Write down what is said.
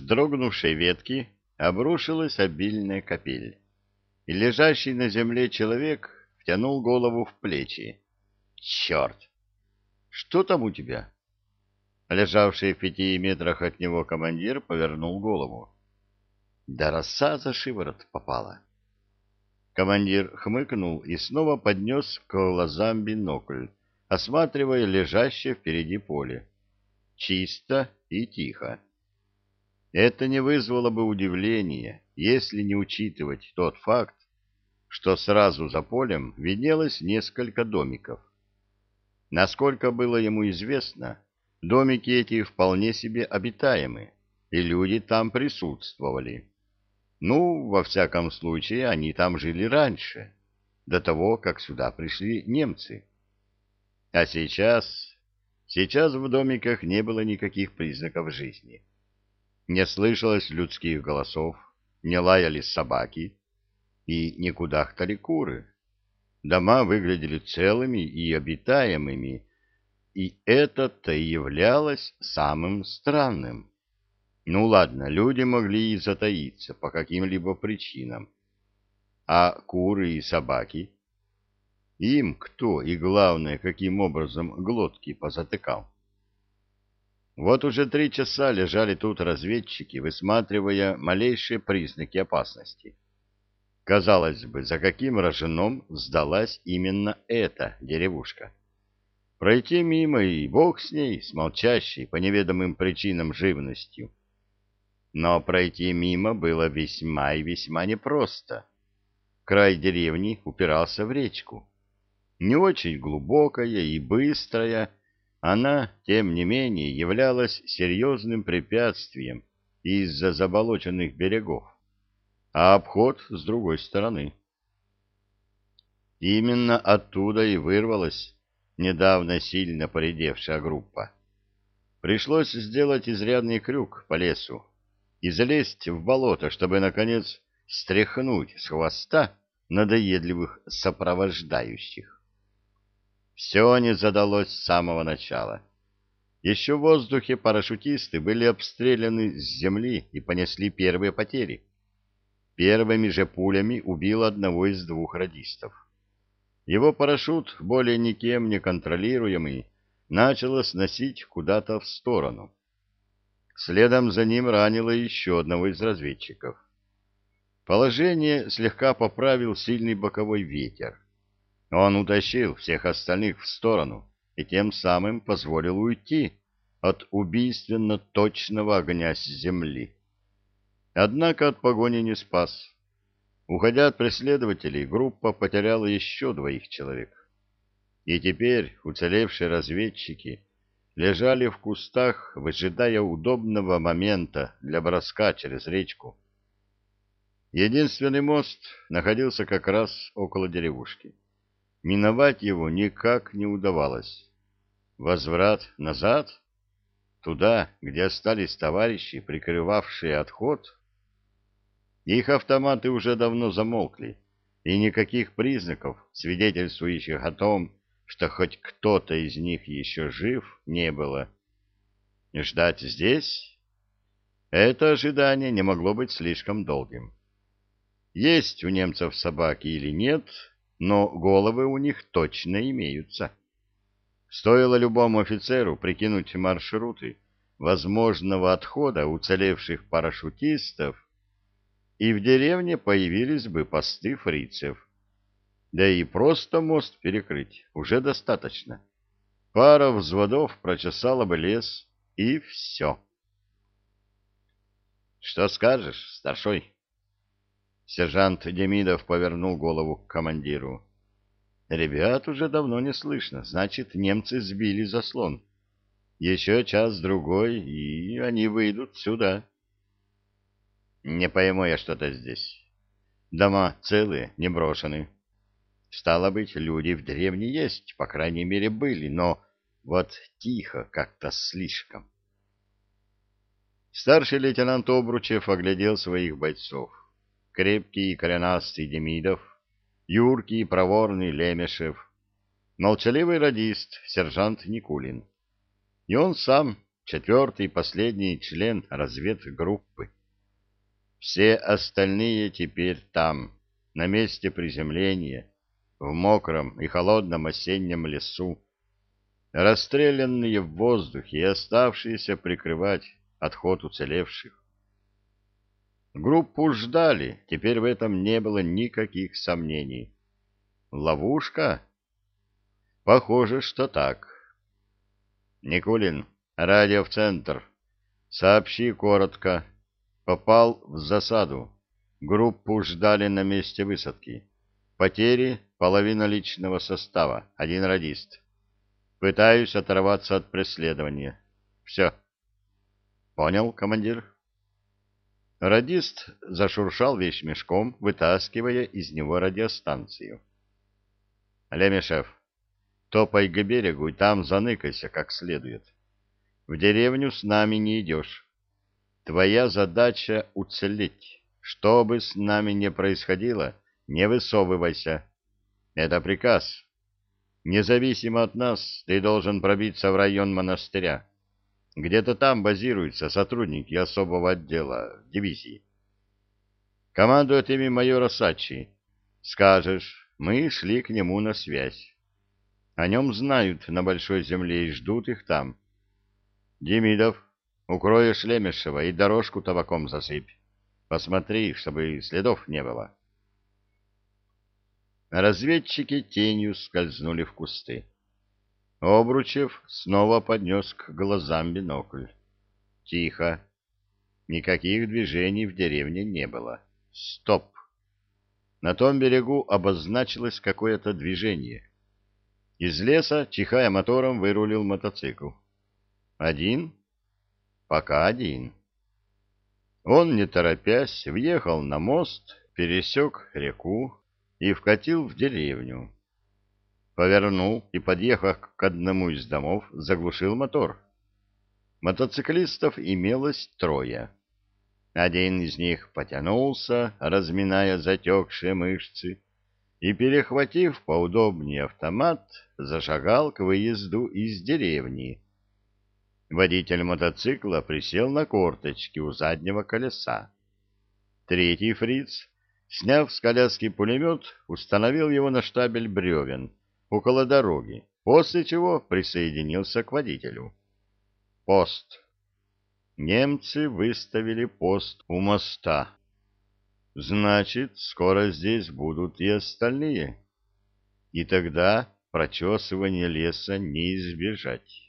с ветки обрушилась обильная капель, и лежащий на земле человек втянул голову в плечи. «Черт! Что там у тебя?» Лежавший в пяти метрах от него командир повернул голову. Да роса за шиворот попала. Командир хмыкнул и снова поднес к глазам бинокль, осматривая лежащее впереди поле. Чисто и тихо. Это не вызвало бы удивления, если не учитывать тот факт, что сразу за полем виднелось несколько домиков. Насколько было ему известно, домики эти вполне себе обитаемы, и люди там присутствовали. Ну, во всяком случае, они там жили раньше, до того, как сюда пришли немцы. А сейчас... Сейчас в домиках не было никаких признаков жизни. Не слышалось людских голосов, не лаяли собаки и не кудахтали куры. Дома выглядели целыми и обитаемыми, и это-то и являлось самым странным. Ну ладно, люди могли и затаиться по каким-либо причинам. А куры и собаки? Им кто и, главное, каким образом глотки позатыкал? Вот уже три часа лежали тут разведчики, высматривая малейшие признаки опасности. Казалось бы, за каким роженом сдалась именно эта деревушка? Пройти мимо и бог с ней, с молчащей по неведомым причинам живностью — но пройти мимо было весьма и весьма непросто. Край деревни упирался в речку. Не очень глубокая и быстрая, она, тем не менее, являлась серьезным препятствием из-за заболоченных берегов, а обход с другой стороны. Именно оттуда и вырвалась недавно сильно поредевшая группа. Пришлось сделать изрядный крюк по лесу, и залезть в болото, чтобы, наконец, стряхнуть с хвоста надоедливых сопровождающих. Все не задалось с самого начала. Еще в воздухе парашютисты были обстреляны с земли и понесли первые потери. Первыми же пулями убил одного из двух радистов. Его парашют, более никем не контролируемый, начало сносить куда-то в сторону. Следом за ним ранило еще одного из разведчиков. Положение слегка поправил сильный боковой ветер. Он утащил всех остальных в сторону и тем самым позволил уйти от убийственно точного огня с земли. Однако от погони не спас. Уходя от преследователей, группа потеряла еще двоих человек. И теперь уцелевшие разведчики лежали в кустах, выжидая удобного момента для броска через речку. Единственный мост находился как раз около деревушки. Миновать его никак не удавалось. Возврат назад? Туда, где остались товарищи, прикрывавшие отход? Их автоматы уже давно замолкли, и никаких признаков, свидетельствующих о том, что хоть кто-то из них еще жив, не было. Ждать здесь? Это ожидание не могло быть слишком долгим. Есть у немцев собаки или нет, но головы у них точно имеются. Стоило любому офицеру прикинуть маршруты возможного отхода уцелевших парашютистов, и в деревне появились бы посты фрицев. Да и просто мост перекрыть уже достаточно. Пара взводов прочесала бы лес, и все. — Что скажешь, старшой? Сержант Демидов повернул голову к командиру. — Ребят уже давно не слышно, значит, немцы сбили заслон. Еще час-другой, и они выйдут сюда. — Не пойму я что-то здесь. Дома целые, не брошены. Стало быть, люди в деревне есть, по крайней мере, были, но вот тихо как-то слишком. Старший лейтенант Обручев оглядел своих бойцов. Крепкий и коренастый Демидов, юркий и проворный Лемешев, молчаливый радист, сержант Никулин. И он сам, четвертый и последний член разведгруппы. Все остальные теперь там, на месте приземления, в мокром и холодном осеннем лесу, расстрелянные в воздухе и оставшиеся прикрывать отход уцелевших. Группу ждали, теперь в этом не было никаких сомнений. Ловушка? Похоже, что так. Никулин, радио в центр. Сообщи коротко. Попал в засаду. Группу ждали на месте высадки. Потери — половина личного состава, один радист. Пытаюсь оторваться от преследования. Все. Понял, командир? Радист зашуршал вещмешком, вытаскивая из него радиостанцию. Лемешев, топай к берегу и там заныкайся как следует. В деревню с нами не идешь. Твоя задача — уцелеть. Что бы с нами ни происходило, не высовывайся. Это приказ. Независимо от нас, ты должен пробиться в район монастыря. Где-то там базируются сотрудники особого отдела дивизии. Командует ими майора Сачи. Скажешь, мы шли к нему на связь. О нем знают на Большой Земле и ждут их там. Демидов, укроешь Лемешева и дорожку табаком засыпь. Посмотри, чтобы следов не было. Разведчики тенью скользнули в кусты. Обручев снова поднес к глазам бинокль. Тихо. Никаких движений в деревне не было. Стоп. На том берегу обозначилось какое-то движение. Из леса, чихая мотором, вырулил мотоцикл. Один? Пока один. Он, не торопясь, въехал на мост, пересек реку и вкатил в деревню. Повернул и, подъехав к одному из домов, заглушил мотор. Мотоциклистов имелось трое. Один из них потянулся, разминая затекшие мышцы, и, перехватив поудобнее автомат, зашагал к выезду из деревни. Водитель мотоцикла присел на корточки у заднего колеса. Третий фриц, сняв с коляски пулемет, установил его на штабель бревен около дороги, после чего присоединился к водителю. Пост. Немцы выставили пост у моста. Значит, скоро здесь будут и остальные. И тогда прочесывание леса не избежать.